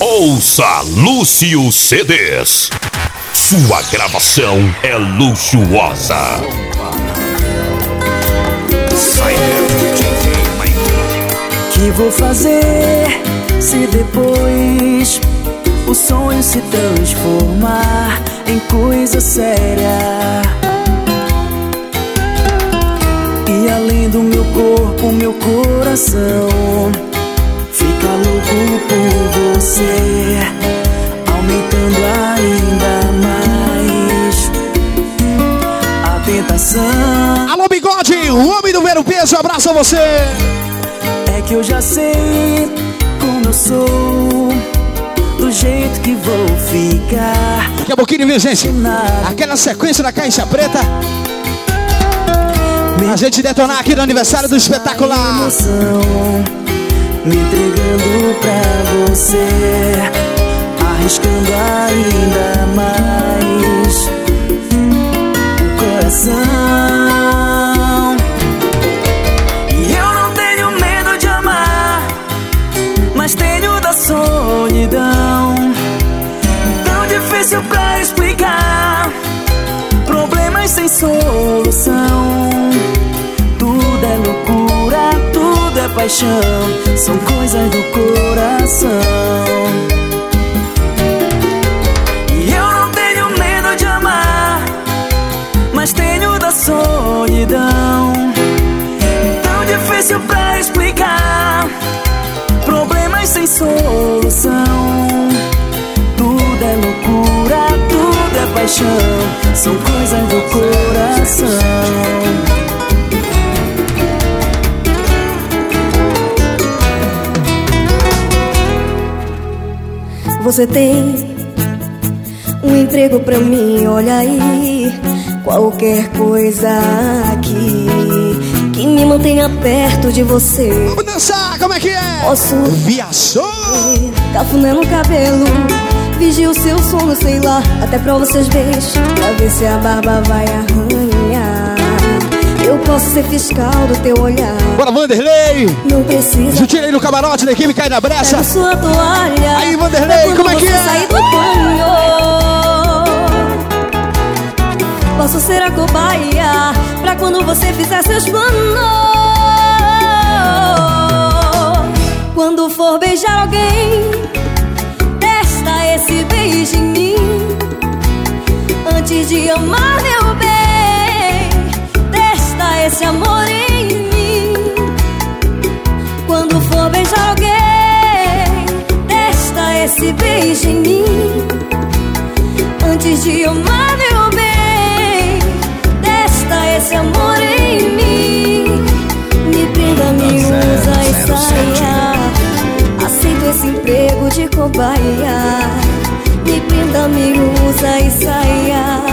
Ouça Lúcio CDs. Sua gravação é luxuosa. Que vou fazer se depois o sonho se transformar em coisa séria? E além do meu corpo, meu coração fica louco por você, aumentando ainda mais a tentação. Alô, bigode, o homem do ver peso, abraço a você. É que eu já sei como eu sou, do jeito que vou ficar. Daqui a pouquinho, viu, gente? Aquela sequência da caixa preta. A gente detonar aqui no aniversário do espetacular. Emoção, me entregando pra você, arriscando ainda mais o coração. E eu não tenho medo de amar, mas tenho da solidão. Tão difícil pra explicar, problemas sem solução. Paixão, são coisas do coração. E eu não tenho medo de amar, mas tenho da solidão. Tão difícil pra explicar, problemas sem solução. Tudo é loucura, tudo é paixão, são coisas do coração. Você tem um emprego pra mim, olha aí. Qualquer coisa aqui que me mantenha perto de você. Vamos dançar, como é que é? Posso Viajou! cafuné no cabelo, vigia o seu sono, sei lá, até pra vocês verem, pra ver se a barba vai arranhar. Eu posso ser fiscal do teu olhar, Bora, Vanderlei! não precisa. Aí no camarote da equipe cai na brecha. Pega sua toalha. Aí, Vanderlei, como é que é? Sair do banho. Posso ser a cobaia pra quando você fizer seus planos. Quando for beijar alguém, testa esse beijo em mim. Antes de amar meu bem, esse amor em mim. Quando for beijar alguém, testa esse beijo em mim. Antes de amar meu bem, testa esse amor em mim. Me prenda, me usa e saia. Aceito esse emprego de cobaia. Me prenda, me usa e saia.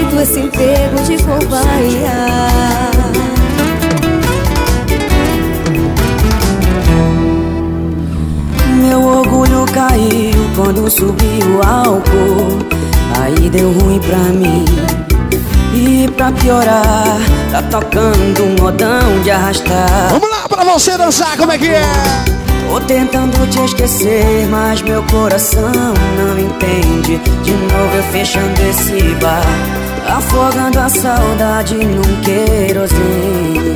Aceito esse emprego de cobaia. Meu orgulho caiu quando subiu o álcool. Aí deu ruim pra mim. E pra piorar, tá tocando um modão de arrastar. Vamos lá pra você dançar, como é que é? Tô tentando te esquecer, mas meu coração não entende. De novo eu fechando esse bar, afogando a saudade num querosene.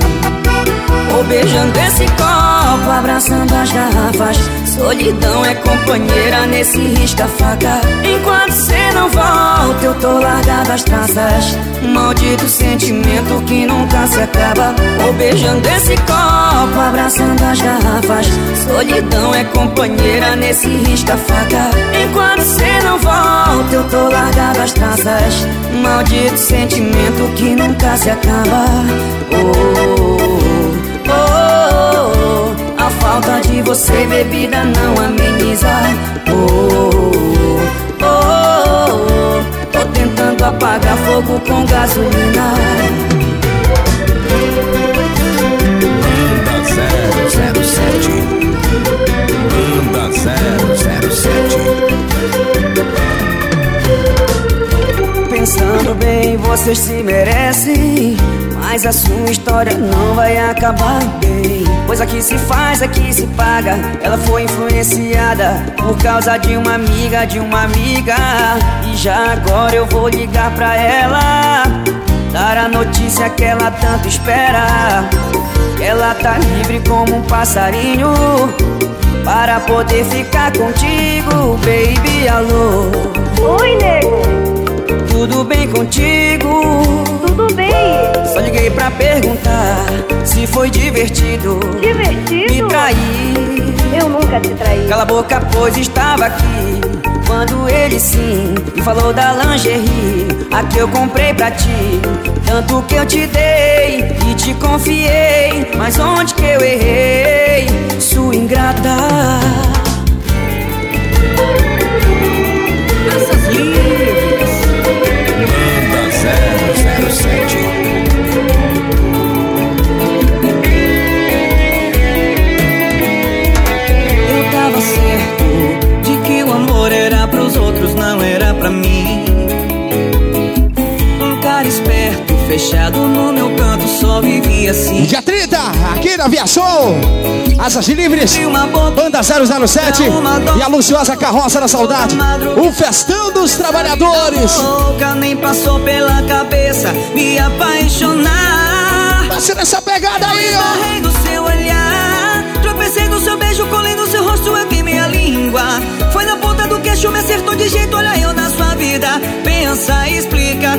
Ou beijando esse copo, abraçando as garrafas. Solidão é companheira nesse risca-faca. Enquanto cê não volta, eu tô largado as traças. Maldito sentimento que nunca se acaba. Ou beijando esse copo, abraçando as garrafas. Solidão é companheira nesse risca-faca. Enquanto cê não volta, eu tô largado as traças. Maldito sentimento que nunca se acaba. Oh, oh, oh, oh. A falta de você, bebida, não ameniza. Oh, oh, oh, oh. Tô tentando apagar fogo com gasolina. Banda 007 Pensando bem, vocês se merecem. Mas a sua história não vai acabar bem. Pois aqui se faz, aqui se paga. Ela foi influenciada por causa de uma amiga, de uma amiga. E já agora eu vou ligar pra ela, dar a notícia que ela tanto espera. Ela tá livre como um passarinho para poder ficar contigo, baby. Alô. Oi, nego. Tudo bem contigo? Tudo bem. Só liguei pra perguntar se foi divertido. Divertido? Me trair. Eu nunca te traí. Cala a boca, pois estava aqui. Quando ele sim me falou da lingerie, a que eu comprei pra ti. Tanto que eu te dei e te confiei. Mas onde que eu errei? Asas Livres, Banda 007 e a luxuosa Carroça da Saudade. O Festão dos Trabalhadores. louca, nem passou pela cabeça me apaixonar. Vai ser nessa pegada aí, ó. No seu olhar, tropecei no seu beijo, colei no seu rosto, eu vi minha língua. Foi na ponta do queixo, me acertou de jeito, olha eu na sua vida. Pensa, explica,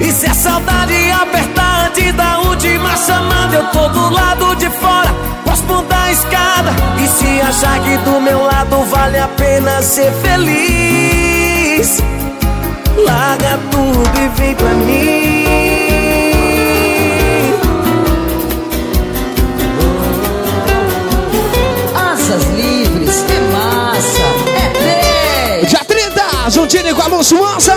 E se a saudade apertar antes da última chamada, eu tô do lado de fora, posso mudar a escada. E se achar que do meu lado vale a pena ser feliz, larga tudo e vem pra mim. Asas livres, é massa, é 10. Dia 30, juntinho com a luxuosa.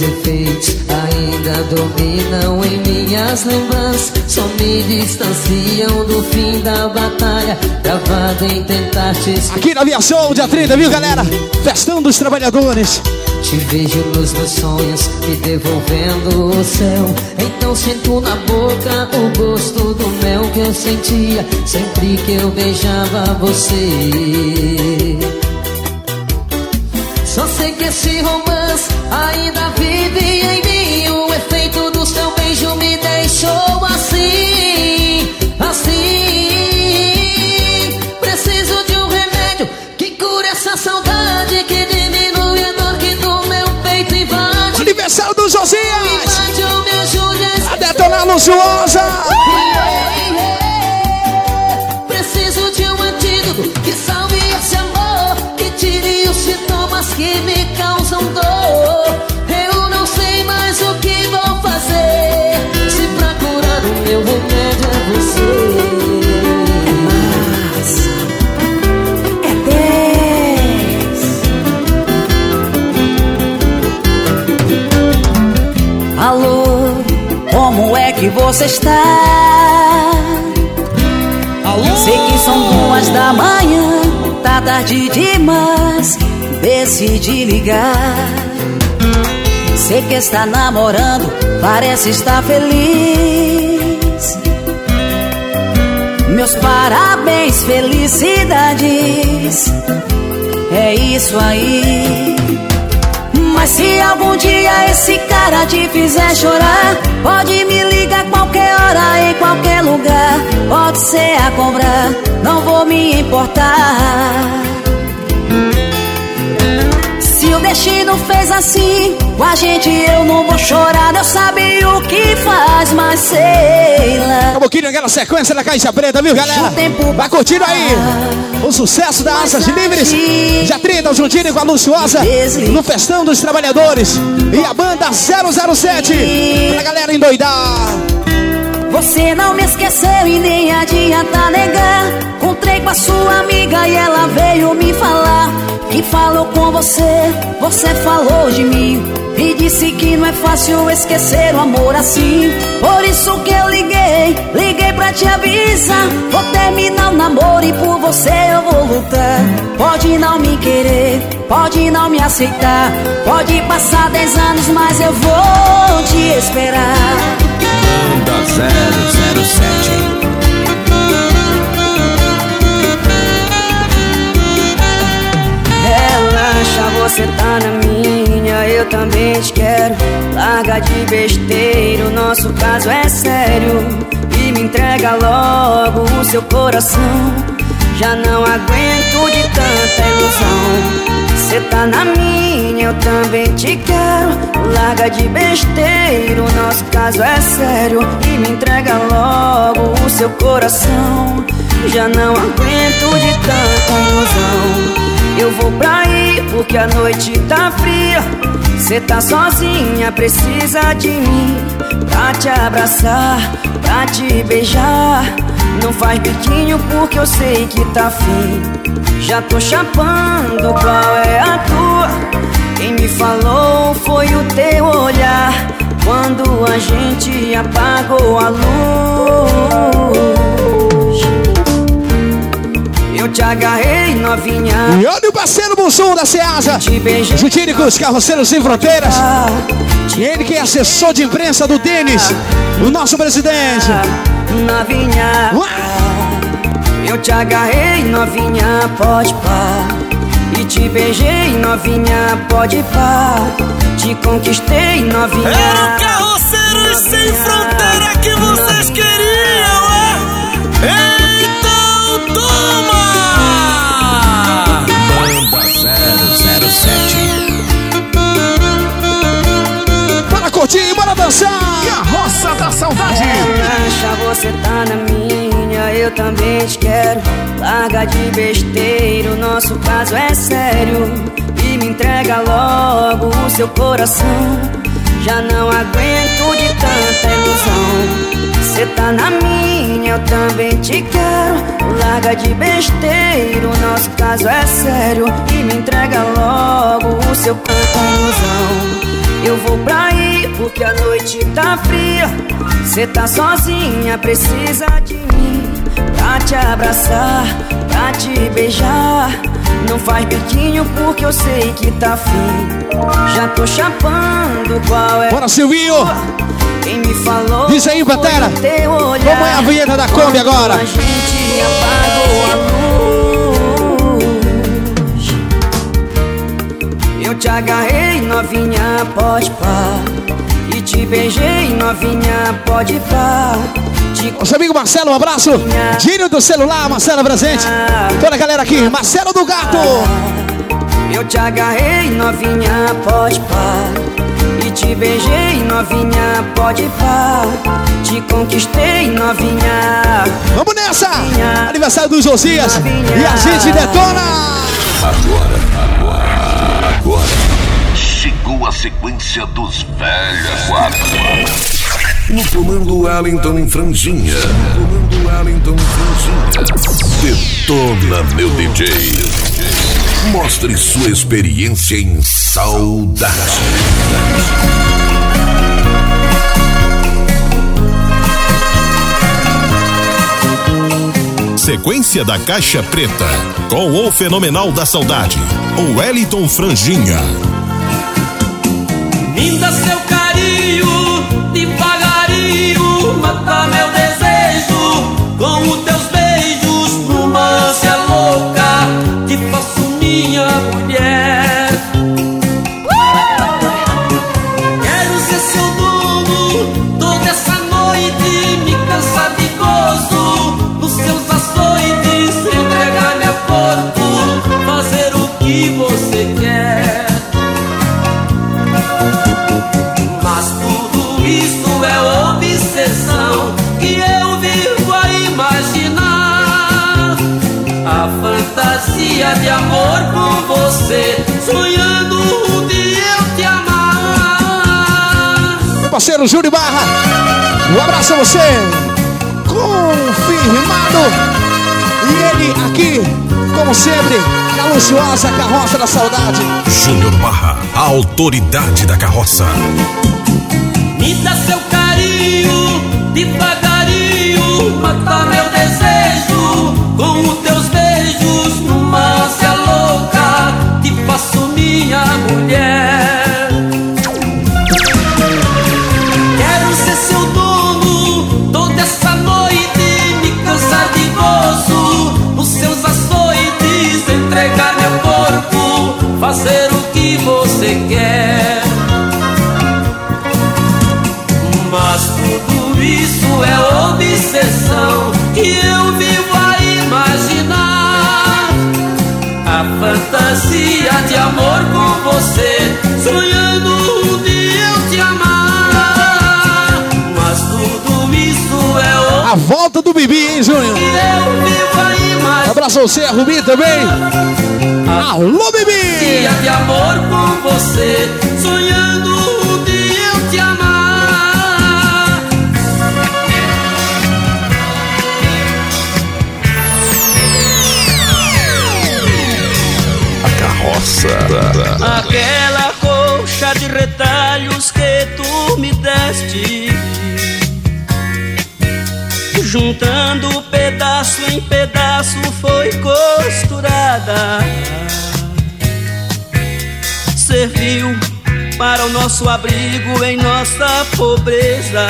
Seus efeitos ainda dominam em minhas lembranças. Só me distanciam do fim da batalha. Gravado em tentar te esquecer. Aqui na Via Show, dia 30, viu, galera? Festão dos Trabalhadores. Te vejo nos meus sonhos, me devolvendo o céu. Então sinto na boca o gosto do mel que eu sentia sempre que eu beijava você. Só sei que esse romance ainda vive em mim. O efeito do seu beijo me deixou assim, assim. Preciso de um remédio que cure essa saudade, que diminui a dor que do meu peito invade. Aniversário do Josias. Invade ou me ajude a detonar luxuosa. Preciso você está? Alô? Sei que são duas da manhã, tá tarde demais. decidi ligar. Sei que está namorando, parece estar feliz. Meus parabéns, felicidades. É isso aí. Mas se algum dia esse cara te fizer chorar, pode me ligar qualquer hora, em qualquer lugar. Pode ser a cobrar, não vou me importar. Se o destino fez assim com a gente, eu não vou chorar. Eu sabia o que faz, mas sei lá. Um pouquinho aquela sequência da Caixa Preta, viu, galera? O Vai curtindo aí o sucesso da Asas Livres. Já 30, juntinho com a Luciosa no Festão dos Trabalhadores. E a banda 007 pra galera endoidar. Você não me esqueceu e nem adianta negar. Encontrei com a sua amiga e ela veio me falar. Que falou com você, você falou de mim. E disse que não é fácil esquecer o amor assim. Por isso que eu liguei, liguei pra te avisar. Vou terminar o namoro e por você eu vou lutar. Pode não me querer, pode não me aceitar. Pode passar 10 anos, mas eu vou te esperar. Banda 007. Relaxa, você tá na minha, também te quero. Larga de besteira, o nosso caso é sério. E me entrega logo o seu coração. Já não aguento de tanta ilusão. Você tá na minha, eu também te quero. Larga de besteira, o nosso caso é sério. E me entrega logo o seu coração. Já não aguento de tanta ilusão. Eu vou pra aí porque a noite tá fria. Cê tá sozinha, precisa de mim pra te abraçar, pra te beijar. Não faz biquinho porque eu sei que tá fim. Já tô chapando, qual é a tua? Quem me falou foi o teu olhar quando a gente apagou a luz. Eu te agarrei novinha. E olha o parceiro Bussum da Ceasa. Os carroceiros sem fronteiras. E ele que é assessor de imprensa do Denis, o nosso presidente. Novinha. Eu te agarrei, novinha, pode pá. E te beijei, novinha, pode pá. Te conquistei, novinha. Era o Carroceiros Sem Fronteira que vocês queriam, é? Então curtir, bora dançar. Roça da Saudade. Relaxa, você tá na minha, eu também te quero. Larga de besteira, o nosso caso é sério. E me entrega logo o seu coração. Já não aguento de tanta ilusão. Você tá na minha, eu também te quero. Larga de besteira, o nosso caso é sério. E me entrega logo o seu ilusão. Eu vou pra aí porque a noite tá fria. Cê tá sozinha, precisa de mim pra te abraçar, pra te beijar. Não faz biquinho porque eu sei que tá fim. Já tô chapando qual é. Bora, Silvinho. Quem me falou? Diz aí, olhar. Como é a vinheta da Kombi agora? A gente apagou te agarrei, novinha, pode pá. E te beijei, novinha, pode pá. Te Nosso amigo Marcelo, um abraço. Gírio do celular, Marcelo presente. Toda a galera aqui, Marcelo do Gato. Eu te agarrei, novinha, pode pá. E te beijei, novinha, pode pá. Te conquistei, novinha. Vamos nessa! Aniversário do Josias. E a gente detona! Agora chegou a sequência dos velhos guarda. No comando Wellington em franjinha. Comando Wellington em franjinha. Detona meu DJ. Mostre sua experiência em saudade. Sequência da Caixa Preta, com o Fenomenal da Saudade. O Wellington Franjinha. Parceiro Júlio Barra, um abraço a você. Confirmado. E ele aqui, como sempre, na luxuosa carroça da saudade. Júnior Barra, a autoridade da carroça. Me dá seu carinho, devagarinho, mata meu desejo fantasia de amor com você, sonhando um dia eu te amar. Mas tudo isso é A volta do Bibi, hein, Júnior? imaginar. Abraço você, a Rubi também. Alô, Bibi! Dia de amor com você, sonhando Aquela colcha de retalhos que tu me deste. Juntando pedaço em pedaço foi costurada. Serviu para o nosso abrigo em nossa pobreza.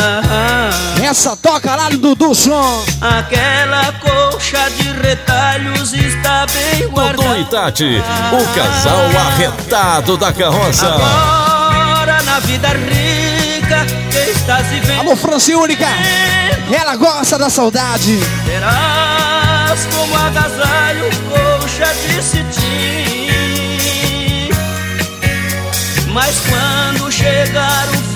Essa toca lá do Dudu Som. Aquela colcha de retalhos está Dodô e Tati, o casal arretado da carroça. Agora na vida rica que estás vivendo Alô, Franciúnica. Ela gosta da saudade. Terás como agasalho colcha de cetim Mas quando chegar o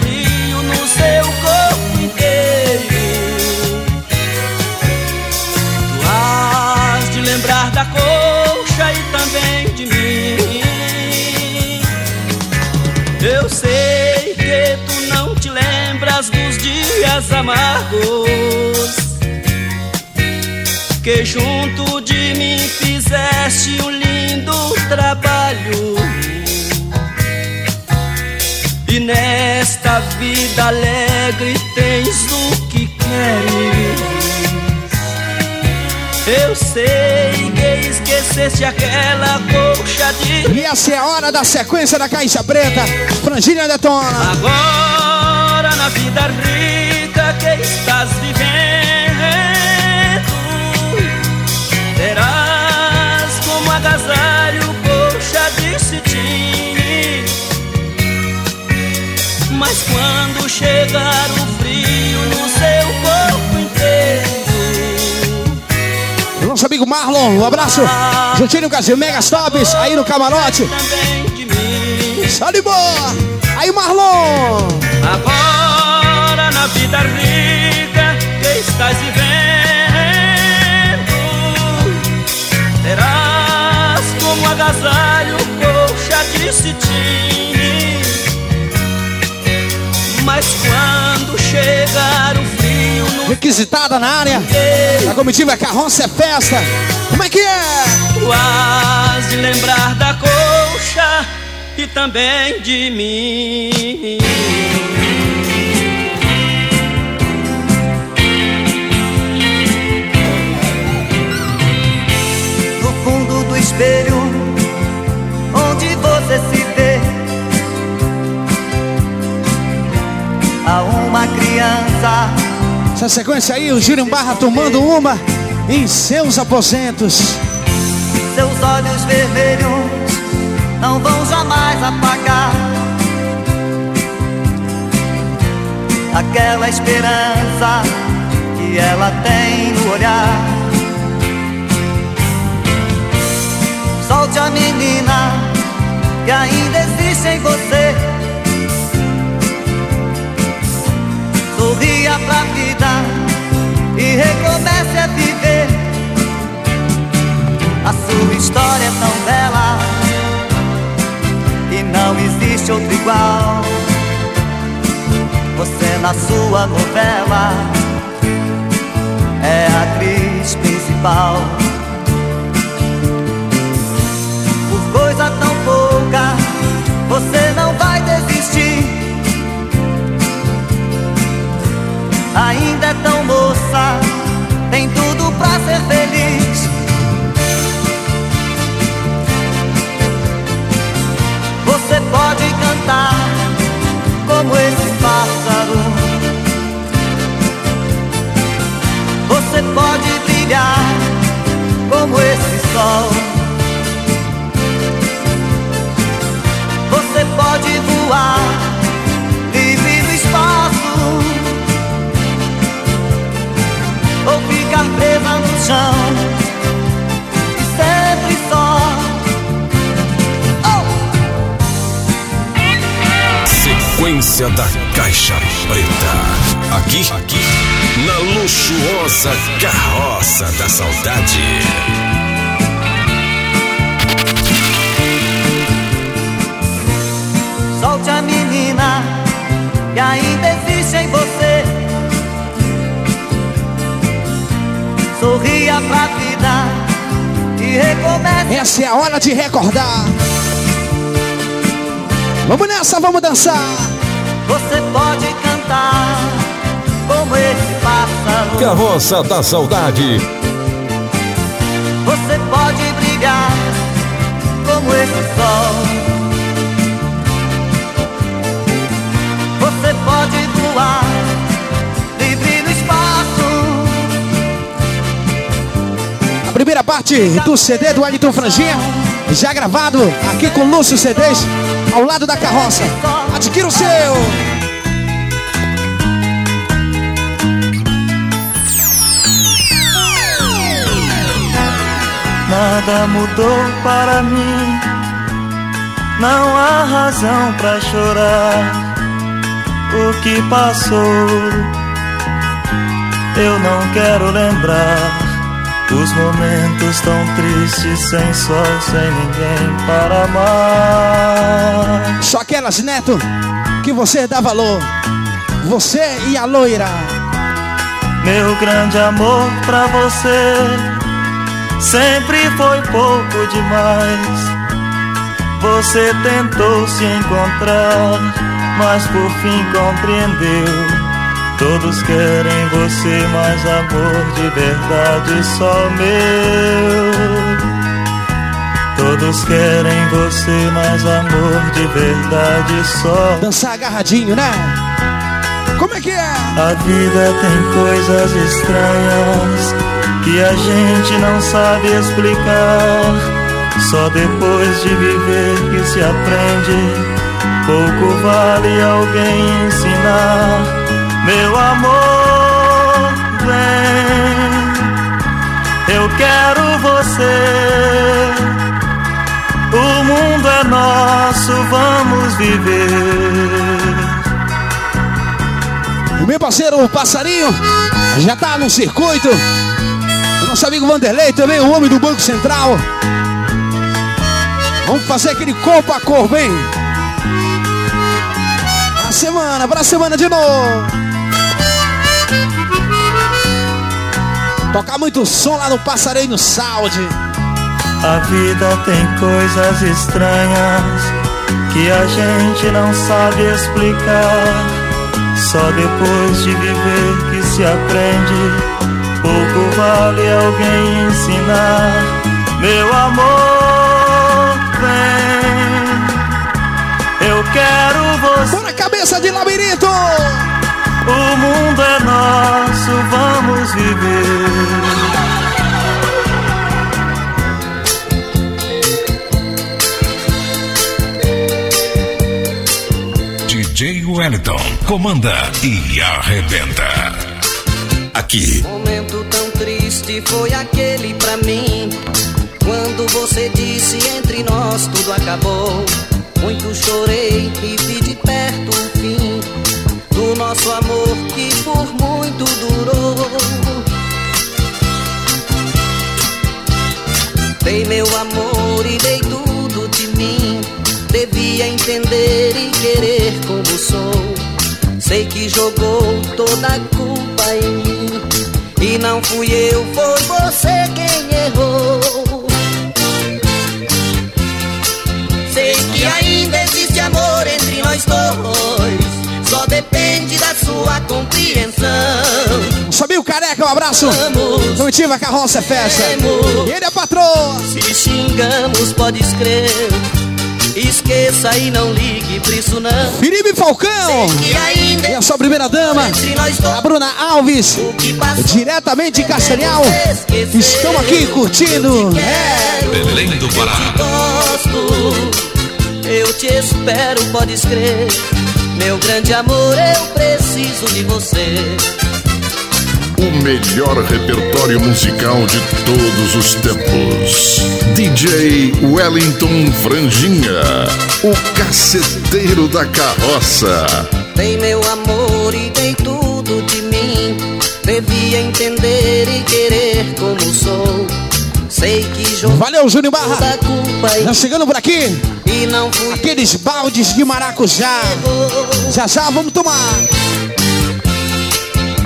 dias amargos Que junto de mim fizeste um lindo trabalho E nesta vida alegre tens o que queres eu sei que esqueceste aquela colcha de E essa é a hora da sequência da Caixa Preta. Frangília detona. Agora na vida rica que estás vivendo Terás como agasalho colcha de cetim Mas quando chegar o frio no seu corpo inteiro Nosso amigo Marlon, um abraço. Juntinho as Mega Stops aí no camarote. Só de boa. Aí, Marlon. Agora na vida rica que estás vivendo Terás como agasalho colcha de cetim Mas quando chegar o frio no Requisitada na área. A comitiva é carroça é festa. Como é que é? Tu has de lembrar da colcha e também de mim. espelho onde você se vê. A uma criança. Essa sequência aí, o Júlio Barra tomando uma em seus aposentos. Seus olhos vermelhos não vão jamais apagar. Aquela esperança que ela tem no olhar. Solte a menina que ainda existe em você. Sorria pra vida e recomece a viver. A sua história é tão bela e não existe outro igual. Você na sua novela é a atriz principal. Coisa tão pouca, você não vai desistir. Ainda é tão moça, tem tudo pra ser feliz. Sequência da Caixa Preta. Aqui, aqui, na luxuosa carroça da saudade. Solte a menina que ainda existe em você. Sorria pra vida e recomece. Essa é a hora de recordar. Vamos nessa, vamos dançar. Você pode cantar como esse pássaro. Carroça da Saudade. Você pode brilhar como esse sol. Você pode voar livre no espaço. A primeira parte do CD do Wellington Franjinha, já gravado aqui com Lúcio CDs, ao lado da carroça. Adquira o seu! Nada mudou para mim. Não há razão para chorar. O que passou, eu não quero lembrar. Os momentos tão tristes, sem sol, sem ninguém para amar. Só aquelas, Neto, que você dá valor. Você e a loira. Meu grande amor pra você sempre foi pouco demais. Você tentou se encontrar, mas por fim compreendeu. Todos querem você, mas amor de verdade só meu. Todos querem você, mas amor de verdade só. Dançar agarradinho, né? Como é que é? A vida tem coisas estranhas que a gente não sabe explicar. Só depois de viver que se aprende. Pouco vale alguém ensinar. Meu amor, vem. Eu quero você. O mundo é nosso, vamos viver. O meu parceiro, o passarinho, já tá no circuito. Nosso amigo Vanderlei também, o homem do Banco Central. Vamos fazer aquele corpo a cor, bem. Pra semana, pra semana de novo. Tocar muito som lá no Passarinho no Saúde. A vida tem coisas estranhas que a gente não sabe explicar. Só depois de viver que se aprende. Pouco vale alguém ensinar. Meu amor, vem. Eu quero você. Bora, cabeça de labirinto! O mundo é nosso, vamos viver. DJ Wellington comanda e arrebenta. Aqui. Momento tão triste foi aquele pra mim. Quando você disse entre nós tudo acabou. Muito chorei e vi de perto o fim do nosso amor que por muito durou. Dei meu amor e dei tudo de mim. Devia entender e querer como sou. Sei que jogou toda a culpa em mim. E não fui eu, foi você quem errou. Sei que ainda existe amor entre nós dois. Só depende da sua compreensão. Sabia o careca, um abraço. Vamos. Comitiva Carroça é Festa. E ele é patroa. Se xingamos, pode escrever. Esqueça e não ligue pra isso não. Felipe Falcão. E a sua primeira dama, entre nós dois. a Bruna Alves. O que passou, Diretamente de Castanhal. Estão aqui curtindo. É. Belém do Pará. gosto. Eu te espero, pode escrever. Meu grande amor, eu preciso de você. O melhor repertório musical de todos os tempos. DJ Wellington Franjinha, o caceteiro da carroça. Dei meu amor e dei tudo de mim. Devia entender e querer como sou. Sei que jogo Valeu, Júnior Barra. da culpa Já chegando por aqui, e, não fui aqueles baldes de maracujá. Já já vamos tomar.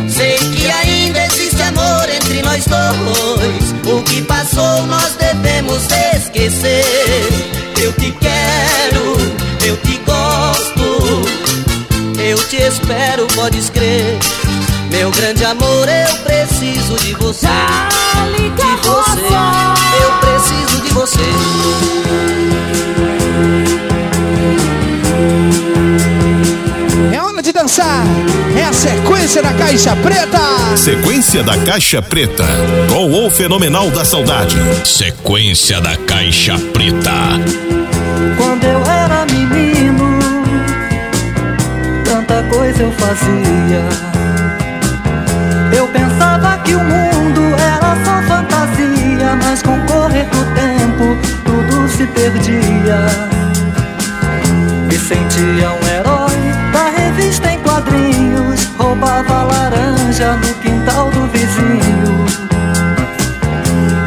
Sei que entre nós dois. O que passou nós devemos esquecer. Eu te quero, eu te gosto. Eu te espero, pode escrever. Meu grande amor, eu preciso de você. De você, eu preciso de você. É de dançar. É a sequência da caixa preta. Sequência da Caixa Preta. Com o Fenomenal da Saudade. Sequência da Caixa Preta. Quando eu era menino, tanta coisa eu fazia. Eu pensava que o mundo era só fantasia, mas com o correr do tempo tudo se perdia. Me sentia um herói revista em quadrinhos, roubava laranja no quintal do vizinho.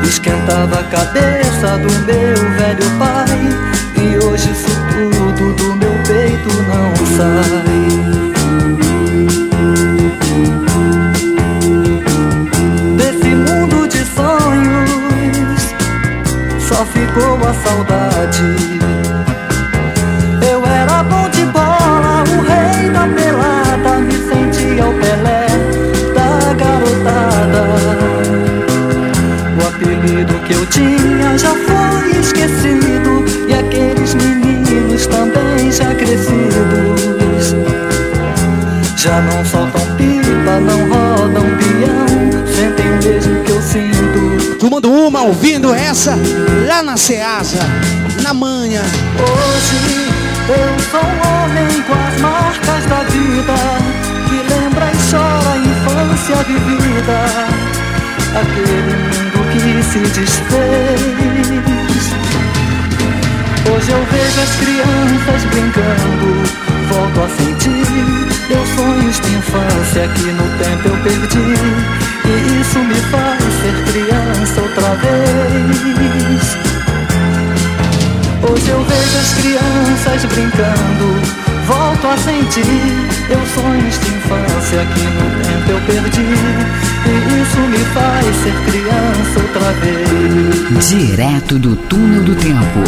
Esquentava a cabeça do meu velho pai E hoje isso tudo do meu peito não sai Desse mundo de sonhos Só ficou a saudade tinha já foi esquecido E aqueles meninos também já crescidos. Já não soltam pipa, não rodam peão Sentem o mesmo que eu sinto. Tomando uma, ouvindo essa lá na Ceasa, na manha. Hoje eu sou um homem com as marcas da vida Que lembra e chora a infância vivida. Aquele que se desfez. Hoje eu vejo as crianças brincando Volto a sentir. Meus sonhos de infância Que no tempo eu perdi. E isso me faz ser criança outra vez. Hoje eu vejo as crianças brincando Volto a sentir. Meus sonhos de infância Que no tempo eu perdi E isso me faz ser criança outra vez Direto do túnel do tempo.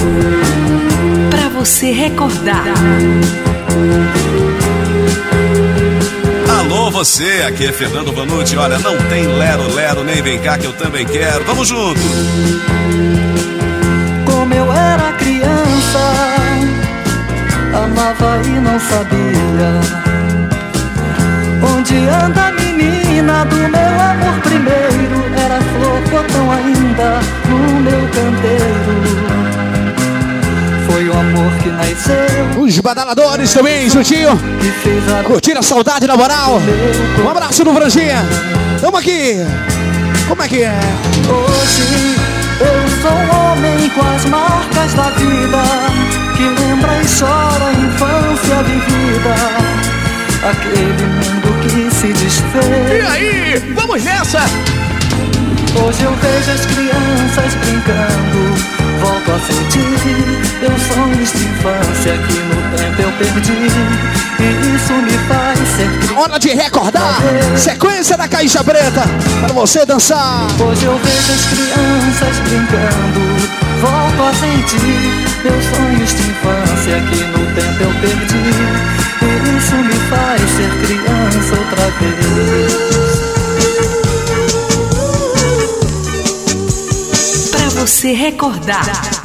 Pra você recordar. Alô, você, aqui é Fernando Vanucci. Olha, não tem lero-lero, nem vem cá que eu também quero. Vamos junto! Como eu era criança Amava e não sabia Onde anda a menina do meu amor primeiro? Era flor, botão ainda no meu canteiro. Foi o amor que nasceu. Os badaladores também, juntinho. Curtindo a saudade na moral. Um abraço no Franjinha. Tamo aqui. Como é que é? Hoje eu sou um homem com as marcas da vida que lembra e chora a infância vivida. Aquele que se desfez. E aí? Vamos nessa! Hoje eu vejo as crianças brincando. Volto a sentir meus sonhos de infância que no tempo eu perdi. E isso me faz ser Hora de recordar! Sequência da Caixa Preta para você dançar. Hoje eu vejo as crianças brincando. Volto a sentir meus sonhos de infância que no tempo eu perdi. E isso me faz ser criança outra vez. Pra você recordar.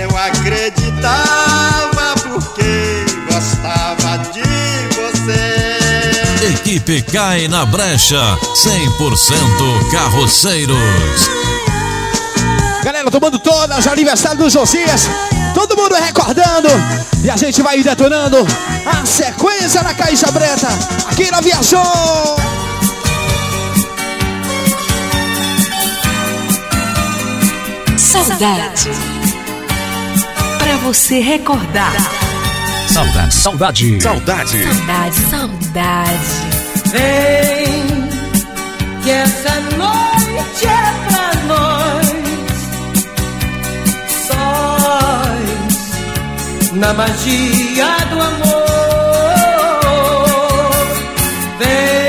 Eu acreditava porque gostava de você. Equipe cai na brecha. 100% carroceiros. Galera, tomando todas, aniversário do Josias. Todo mundo recordando. E a gente vai detonando a sequência da Caixa Preta. Aqui na Viajou. Saudade. Pra você recordar. Saudade, saudade, saudade. Saudade, saudade. Vem, que essa noite é pra nós. Sós, na magia do amor. Vem,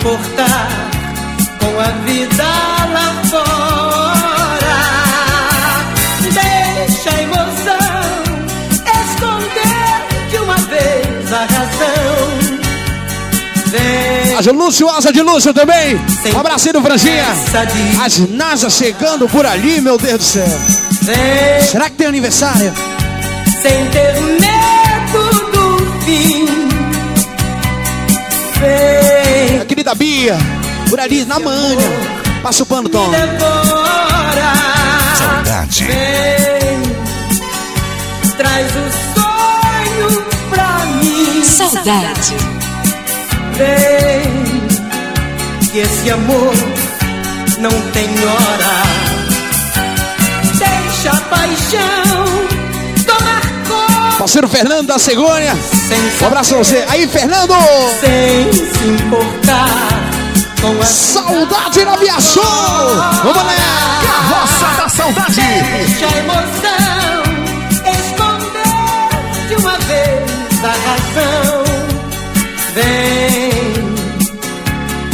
importar com a vida lá fora. Deixa a emoção esconder de uma vez a razão. Vem. A Luciosa de Lúcio também. Um abracinho do Franjinha. As NASA chegando por ali, meu Deus do céu. Será que tem aniversário? Sem ter medo Vem. A querida Bia, por ali na manha. Passa o pano, Tom. Devora. Saudade. Vem. Traz o sonho pra mim. Saudade. Vem. Que esse amor não tem hora. Deixa a paixão. Parceiro Fernando da Cegonha. Um abraço pra você. Aí, Fernando. Sem se importar com a Saudade na Via Show. Vamos lá. Carroça da Saudade. Deixa a emoção esconder de uma vez a razão. Vem,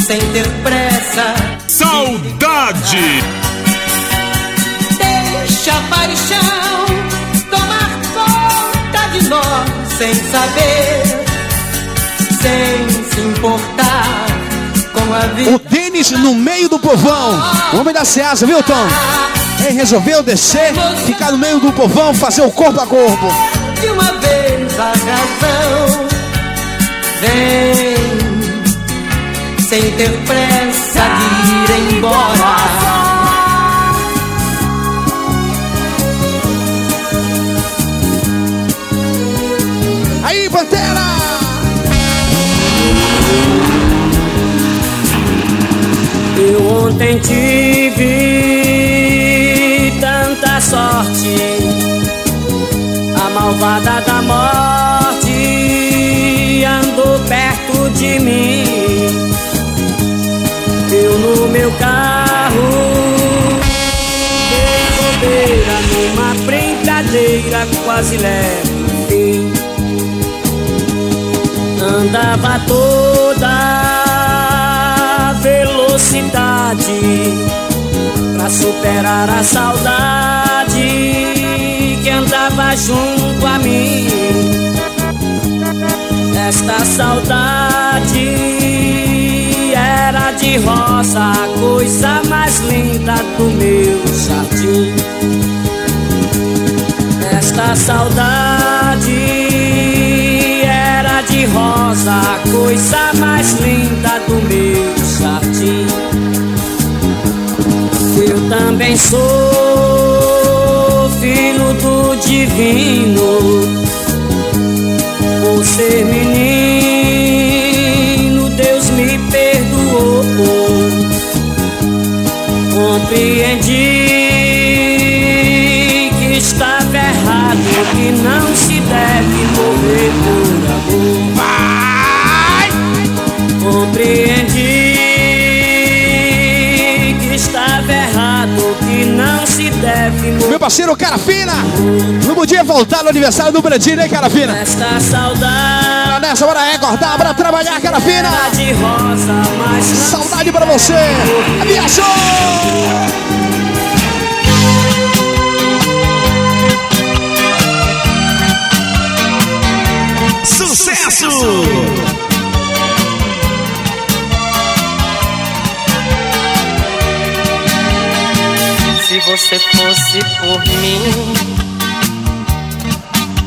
sem ter pressa. Saudade! Deixa a paixão sem saber, sem se importar com a vida. O Denis no meio do povão. O homem da Ceasa, viu, Tom? Ele resolveu descer, ficar no meio do povão, fazer o corpo a corpo. de uma vez a razão. Vem, sem ter pressa de ir embora. Aí, Pantera! Eu ontem tive tanta sorte, a malvada da morte andou perto de mim. Eu no meu carro, dei bobeira numa brincadeira, quase levo o fim. Andava toda velocidade pra superar a saudade que andava junto a mim. Esta saudade era de rosa, a coisa mais linda do meu jardim. Esta saudade rosa, a coisa mais linda do meu jardim. Eu também sou filho do divino. Por ser menino, Deus me perdoou. Compreendi que estava errado, que não se deve morrer por Compreendi que estava errado, que não se deve morrer. Meu parceiro Carafina, não podia voltar no aniversário do Brandinho, hein, Carafina? Esta saudade Bora nessa, bora recordar, bora trabalhar, Carafina! de rosa, Saudade pra você! Viajou! Sucesso! Se você fosse por mim,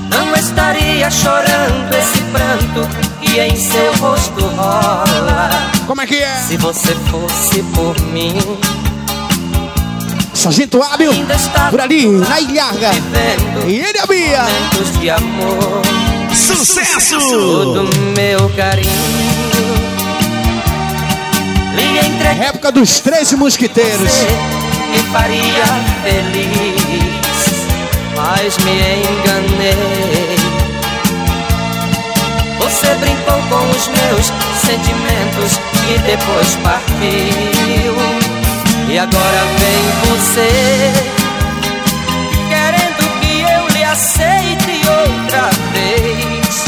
não estaria chorando esse pranto que em seu rosto rola. Como é que é? Se você fosse por mim, Sargento Hábil, por ali, na Ilharga. E ele é a Bia. de amor, Sucesso! todo meu carinho. Época dos 13 mosquiteiros. Me faria feliz, mas me enganei. Você brincou com os meus sentimentos e depois partiu. E agora vem você, querendo que eu lhe aceite outra vez.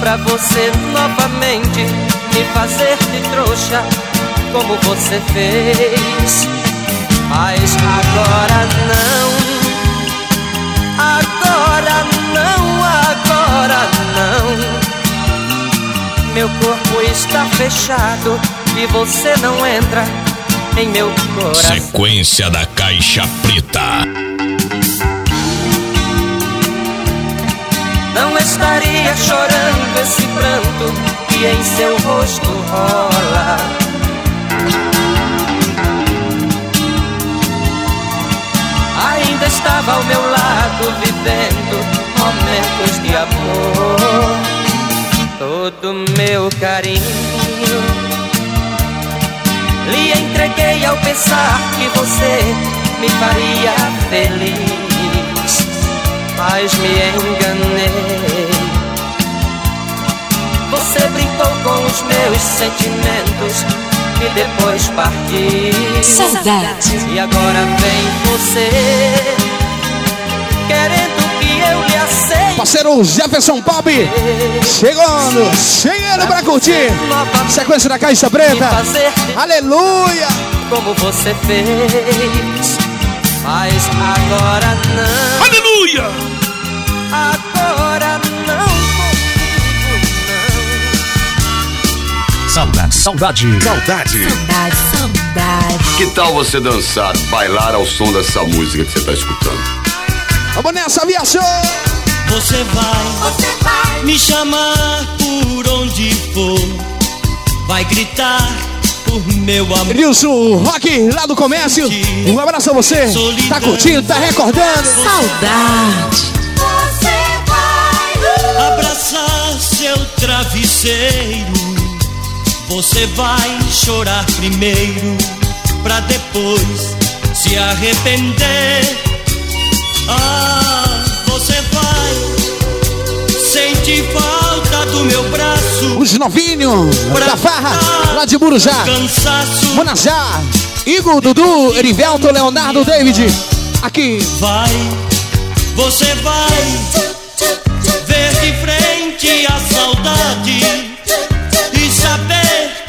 Pra você novamente me fazer de trouxa, como você fez. Mas agora não, agora não, agora não. Meu corpo está fechado e você não entra em meu coração. Sequência da Caixa Preta. Não estaria chorando esse pranto que em seu rosto rola. Ainda estava ao meu lado vivendo momentos de amor. Todo meu carinho lhe entreguei ao pensar que você me faria feliz, mas me enganei. Você brincou com os meus sentimentos e depois partiu. Saudade. E agora vem você, querendo que eu lhe aceito. Parceiro Jefferson Pop. Chegando, chegando pra curtir. Sequência da Caixa Preta. Aleluia. Como você fez. Mas agora não. Aleluia. Saudade, saudade. Saudade. Saudade. Que tal você dançar, bailar ao som dessa música que você está escutando? Vamos nessa, aviação. Você vai, me chamar por onde for. Vai gritar por meu amor. Edilson Rock, lá do comércio. Um abraço a você. Tá curtindo, tá recordando. Saudade. Você vai abraçar seu travesseiro. Você vai chorar primeiro, pra depois se arrepender. Ah, você vai sentir falta do meu braço. Os novinhos da farra, lá de Burujá. Monajá. Igor, Dudu, Erivelto, Leonardo, David. Aqui. Vai, você vai ver de frente a saudade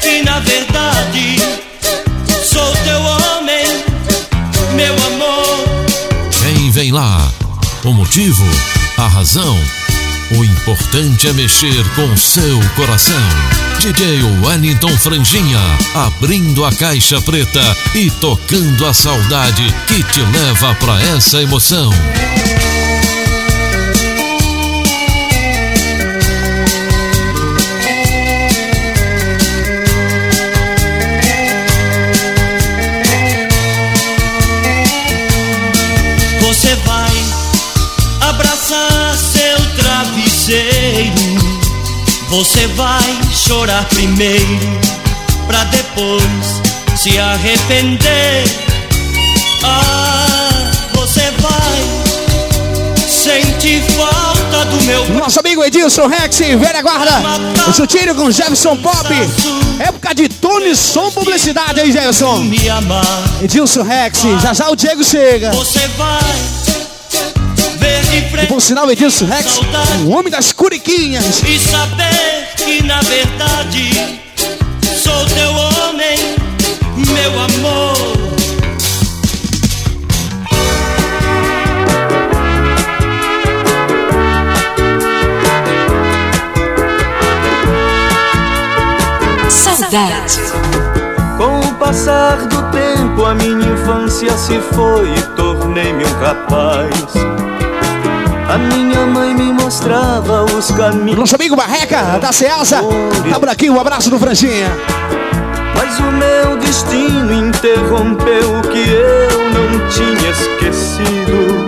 que na verdade sou teu homem, meu amor. Quem vem lá? O motivo? A razão? O importante é mexer com seu coração. DJ Wellington Franjinha, abrindo a caixa preta e tocando a saudade que te leva pra essa emoção. Você vai chorar primeiro, pra depois se arrepender. Ah, você vai sentir falta do meu Nosso amigo Edilson Rex, velha guarda. O chutinho com Jefferson Pop. Época de Tony Som Publicidade, hein, Jefferson? Edilson Rex, já já o Diego chega. Você vai E por sinal, Edilson Rex, o homem das curiquinhas. e saber que na verdade sou teu homem, meu amor. Saudade. Com o passar do tempo, a minha infância se foi e tornei-me um rapaz. A minha mãe me mostrava os caminhos. Nosso amigo Barreca, da Ceasa. Tá por aqui, um abraço do Franjinha. Mas o meu destino interrompeu o que eu não tinha esquecido.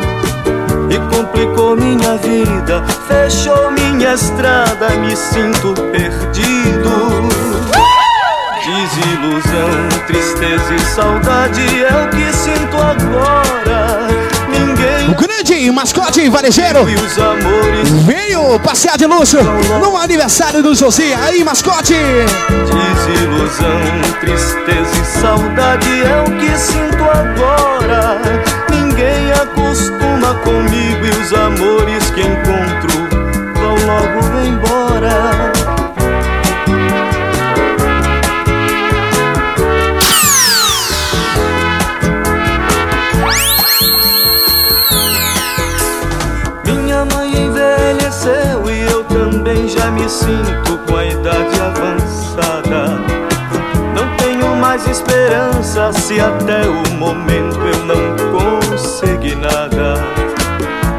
E complicou minha vida, fechou minha estrada, me sinto perdido. Desilusão, tristeza e saudade é o que sinto agora. Grande mascote varejeiro veio passear de luxo no aniversário do Josia. Aí, mascote! Desilusão, tristeza e saudade é o que sinto agora. Ninguém acostuma comigo e os amores que encontro me sinto com a idade avançada. Não tenho mais esperança se até o momento eu não consegui nada.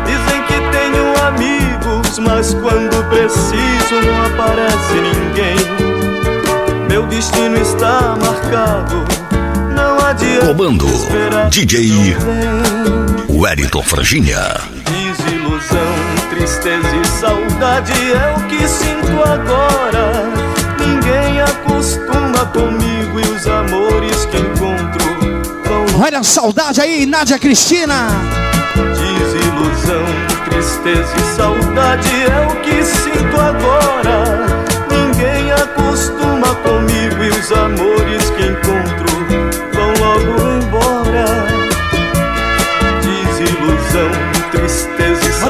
Dizem que tenho amigos, mas quando preciso não aparece ninguém. Meu destino está marcado, não adianta Comando. DJ. Wellington Franjinha. Tristeza e saudade é o que sinto agora. Ninguém acostuma comigo e os amores que encontro vão Olha a saudade aí, Nádia Cristina. Desilusão, tristeza e saudade é o que sinto agora.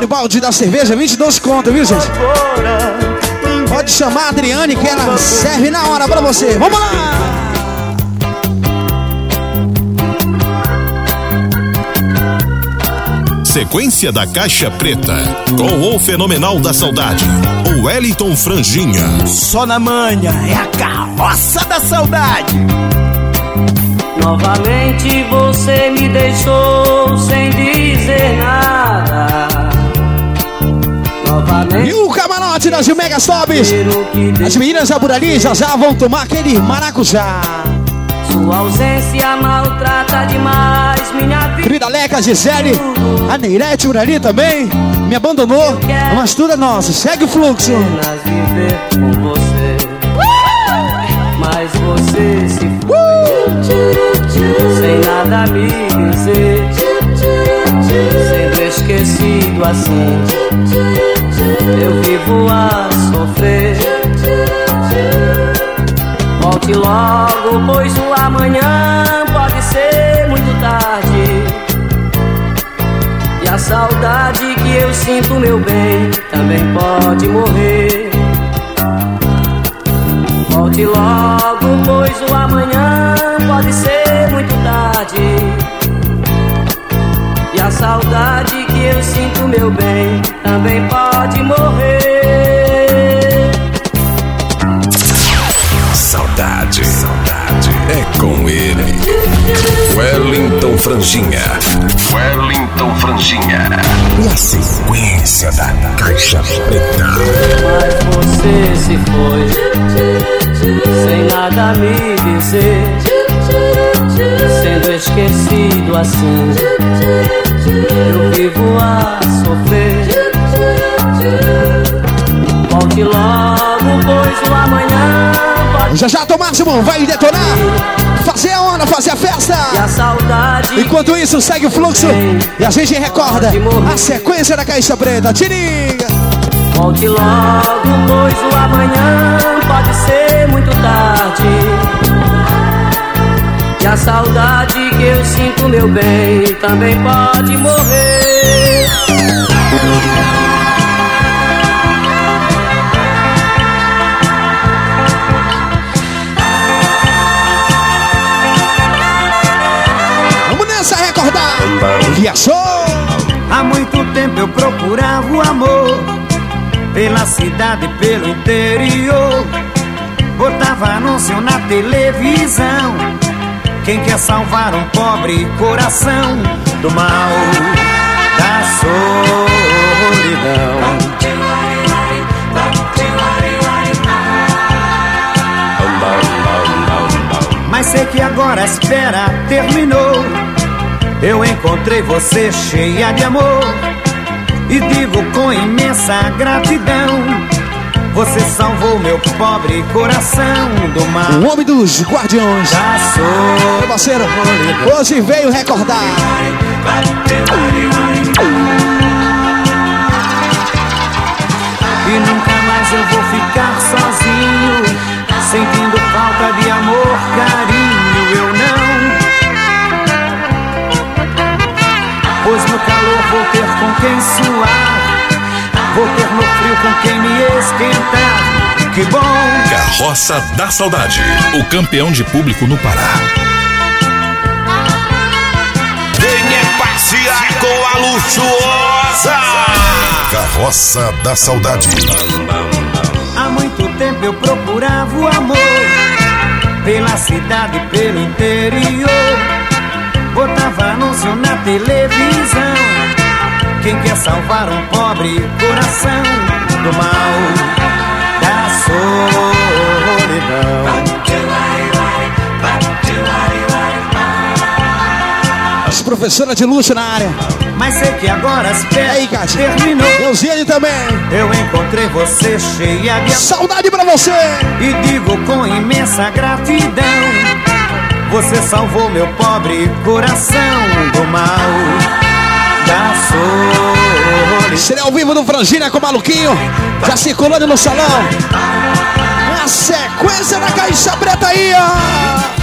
Balde. da cerveja, 22 conto, viu, gente? Pode chamar a Adriane que ela serve na hora pra você. Vamos lá! Sequência da Caixa Preta, com o Fenomenal da Saudade, o Wellington Franjinha. Só na manha é a carroça da saudade. Novamente você me deixou sem dizer nada. E o camarote das Mega Sobs. As meninas da Burali já já vão tomar aquele maracujá. Sua ausência maltrata demais minha vida. Querida Leca, Gisele, a Neirete por ali também. Me abandonou, mas tudo é nosso. Segue o fluxo. Viver com você. Mas você se foi. Sem nada me dizer. Sendo esquecido assim. Eu vivo a sofrer. Volte logo, pois o amanhã pode ser muito tarde. E a saudade que eu sinto, meu bem, também pode morrer. Volte logo, pois o amanhã pode ser muito tarde. A saudade que eu sinto, meu bem, também pode morrer. Saudade, saudade é com ele. Wellington Franjinha. Wellington Franjinha. E a sequência da Caixa Preta. Mas você se foi sem nada me dizer, sendo esquecido assim. Eu vivo a sofrer. Volte logo, pois o amanhã Já já, Tom Máximo, vai detonar. Fazer a onda, fazer a festa. E a saudade. Enquanto isso, segue o fluxo. E a gente recorda a sequência da Caixa Preta. Te liga. Volte logo, pois o amanhã pode ser muito tarde. E a saudade que eu sinto, meu bem, também pode morrer. Vamos nessa recordar. Viajou. Há muito tempo eu procurava o amor pela cidade e pelo interior. Botava anúncio na televisão. Quem quer salvar um pobre coração do mal da solidão? Mas sei que agora a espera terminou. Eu encontrei você cheia de amor. E digo com imensa gratidão. Você salvou meu pobre coração do mal. O homem dos guardiões. Meu parceiro, hoje veio recordar. E nunca mais eu vou ficar sozinho, sentindo falta de amor, carinho, eu não. Pois no calor vou ter com quem suar, vou ter no frio com quem me esquentar. Que bom! Carroça da Saudade, o campeão de público no Pará. Venha passear com a luxuosa. Carroça da Saudade. Há muito tempo eu procurava o amor pela cidade, pelo interior. Botava anúncio na televisão. Quem quer salvar um pobre coração do mal da solidão? As professoras de luxo na área. Mas sei que agora as Kátia? terminou. Euziane também. Eu encontrei você cheia de. Saudade pra você. E digo com imensa gratidão Você salvou meu pobre coração do mal Será ao vivo do Frangina com o Maluquinho. Já circulando no salão. A sequência da Caixa Preta aí, ó.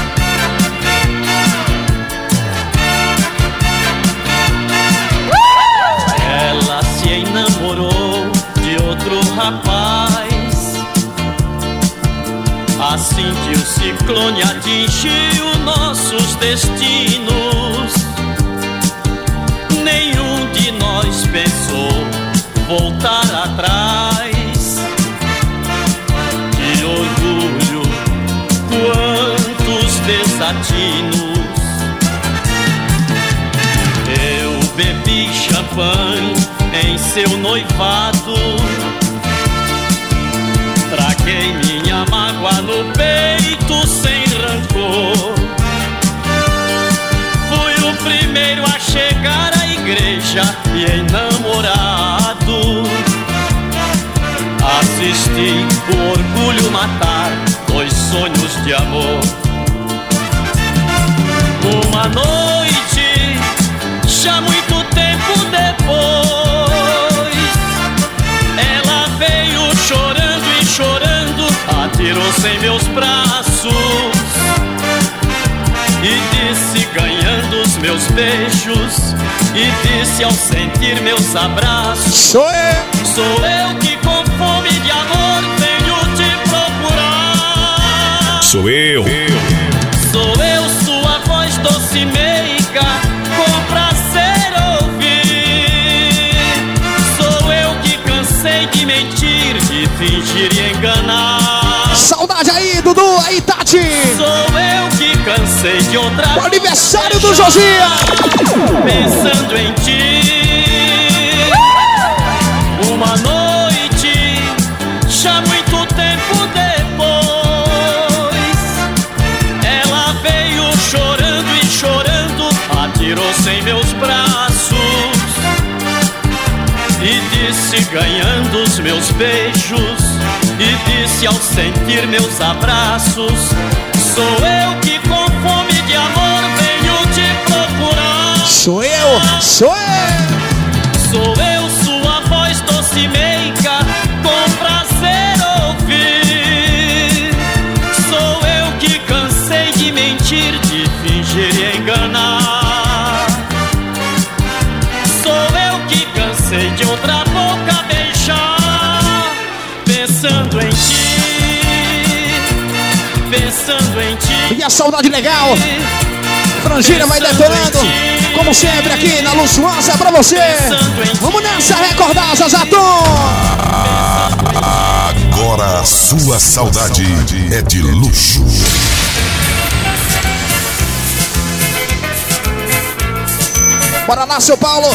Ela se enamorou Assim que o ciclone atingiu champanhe em seu noivado. Traguei minha mágoa no peito sem rancor. Fui o primeiro a chegar à igreja e enamorado. Assisti o orgulho matar dois sonhos de amor. Uma noite, já muito atirou-se em meus braços e disse, ganhando os meus beijos, e disse ao sentir meus abraços: Sou eu, sou eu que com fome de amor venho te procurar. Sou eu. Sou eu, sua voz doce e meiga, com prazer ouvir. Sou eu que cansei de mentir, de fingir e enganar. Saudade aí, Dudu, aí, Tati. Sou eu que cansei de outra. O aniversário do Josias. Pensando em ti. Uma noite, já muito tempo depois. Ela veio chorando e chorando, atirou-se em meus braços. E disse, ganhando os meus beijos. E disse ao sentir meus abraços: Sou eu que com fome de amor venho te procurar. Sou eu, sou eu. Sou eu, sua voz doce e E a saudade legal. Frangina vai detonando. Como sempre aqui na Luxuosa pra você. Vamos nessa, recordar, Zazaton. Agora a sua saudade é de luxo. Bora lá, seu Paulo.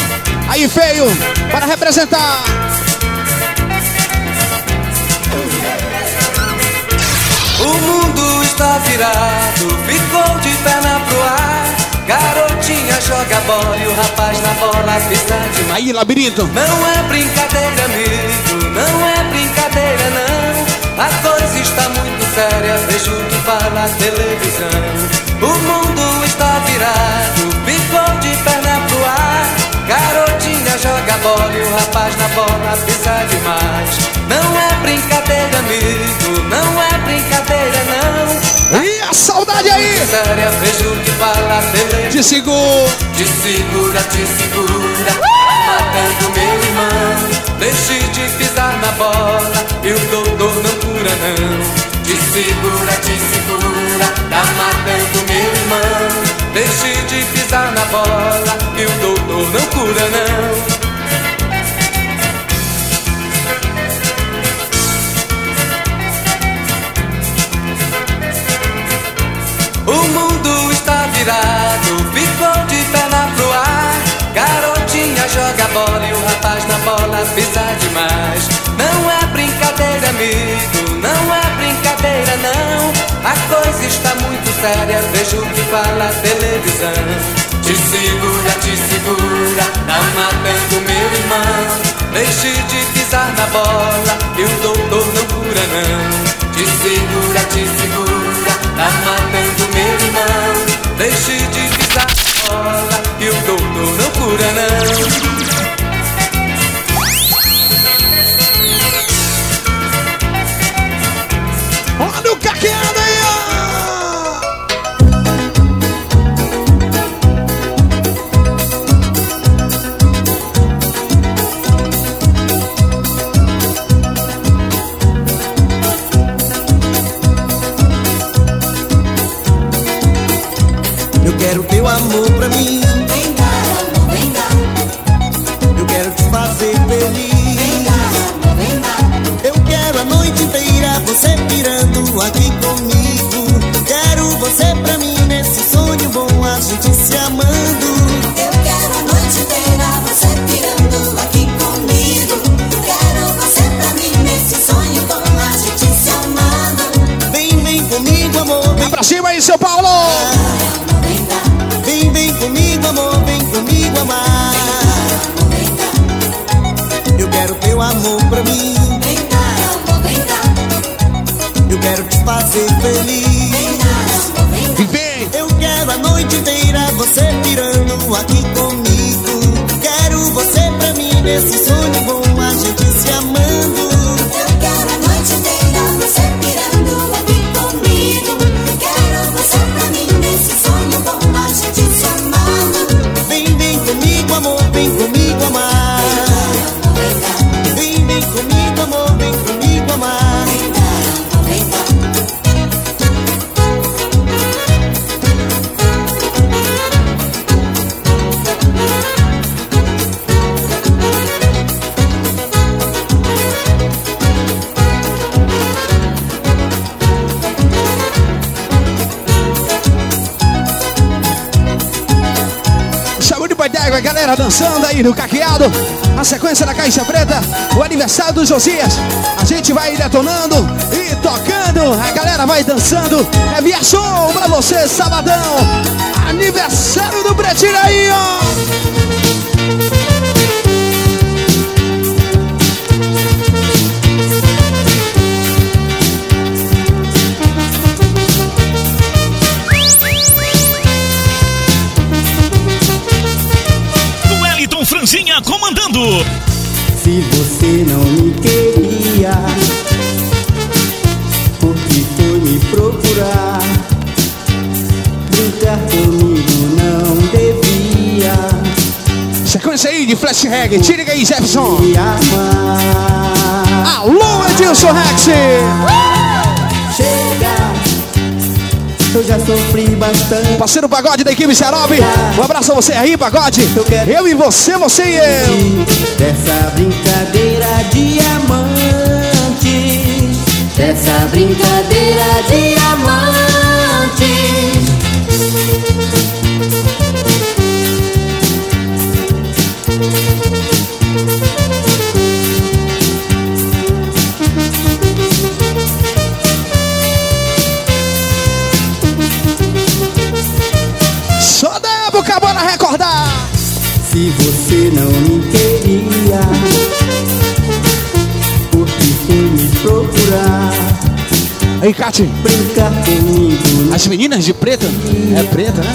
Aí, feio, para representar. O mundo está virado, ficou de perna pro ar. Garotinha joga bola e o rapaz na bola pisa demais. Aí, labirinto. Não é brincadeira, amigo, não é brincadeira, não. A coisa está muito séria, vejo o que fala a televisão. O mundo está virado, ficou de perna pro ar. Garotinha joga bola e o rapaz na bola pisa demais. Não é brincadeira, amigo, não é brincadeira, não. E a saudade aí? Séria, vejo que fala. Te segura. Te segura, te segura. Matando meu irmão. Deixe de pisar na bola. E o doutor não cura, não. Te segura, te segura. Tá matando meu irmão. Deixe de pisar na bola. E o doutor não cura, não. O mundo está virado, ficou de perna pro ar. Garotinha joga bola e o rapaz na bola pisa demais. Não é brincadeira, amigo, não é brincadeira, não. A coisa está muito séria, vejo que fala a televisão. Te segura, te segura, tá matando meu irmão. Deixe de pisar na bola, e o doutor não cura, não. Te segura, te segura, tá matando meu irmão. Deixe de pisar na bola, e o doutor não cura, não. Pra dançando aí no caqueado. A sequência da Caixa Preta, o aniversário do Josias. A gente vai detonando e tocando. A galera vai dançando. É via show pra você, sabadão. Aniversário do Pretinho aí, ó. Se você não me queria, por que foi me procurar? Brincar comigo não devia. Sequência aí de Flash Reggae. Tira aí, Jefferson. Alô, Edilson Rex. Eu já sofri bastante. Parceiro Pagode da equipe Xarope. Um abraço a você aí, Pagode. Eu e você, você e eu. Dessa brincadeira de amantes. Dessa brincadeira de amantes. Você não me queria, por que foi me procurar? Aí, Cati. Brincar comigo As meninas de preta? É preta, né?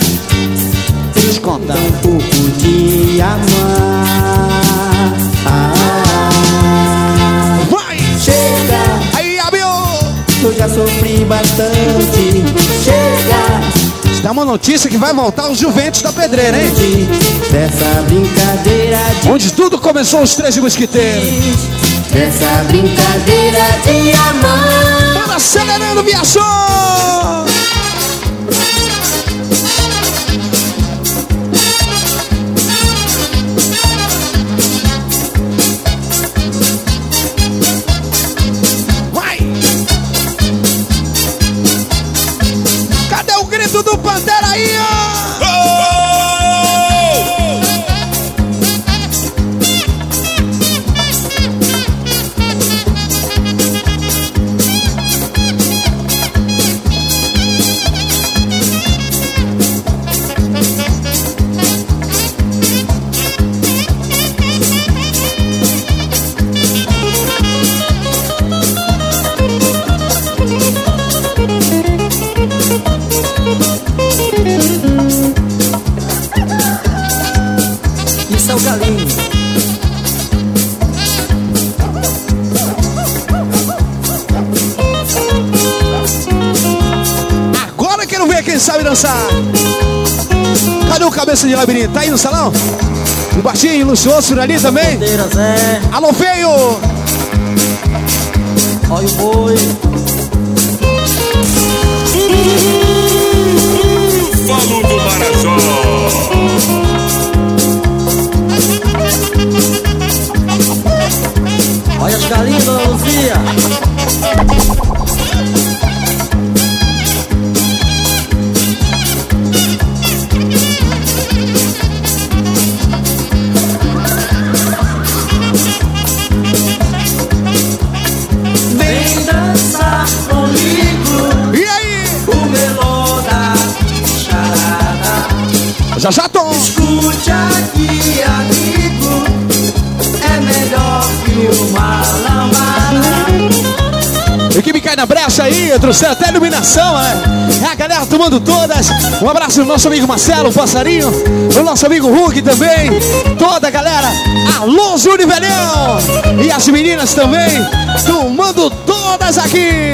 Eu contar. um pouco de amar. Ah, Vai! chega, Aí, Abel! eu já sofri bastante. Chega Dá uma notícia que vai voltar os Juventus da Pedreira, hein? de- dessa brincadeira de Onde tudo começou os três mosquiteiros. Dessa brincadeira de amor. Bora acelerando, viajou! cabeça de labirinto. Tá aí no salão? O baixinho, luxuoso ali também. É. Alô, feio! Olha o boi. Falou do Marajó. Olha as galinhas. Escute aqui, amigo, é melhor que uma lambada. Equipe cai na brecha aí, trouxe até iluminação, né? É a galera tomando todas. Um abraço pro nosso amigo Marcelo, o passarinho, o nosso amigo Hulk também. Toda a galera, alô Júnior Velhão! E as meninas também, tomando todas aqui.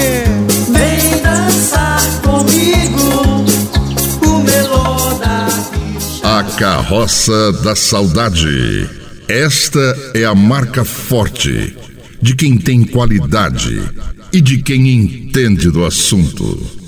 Vem dançar comigo, carroça da saudade. Esta é a marca forte de quem tem qualidade e de quem entende do assunto.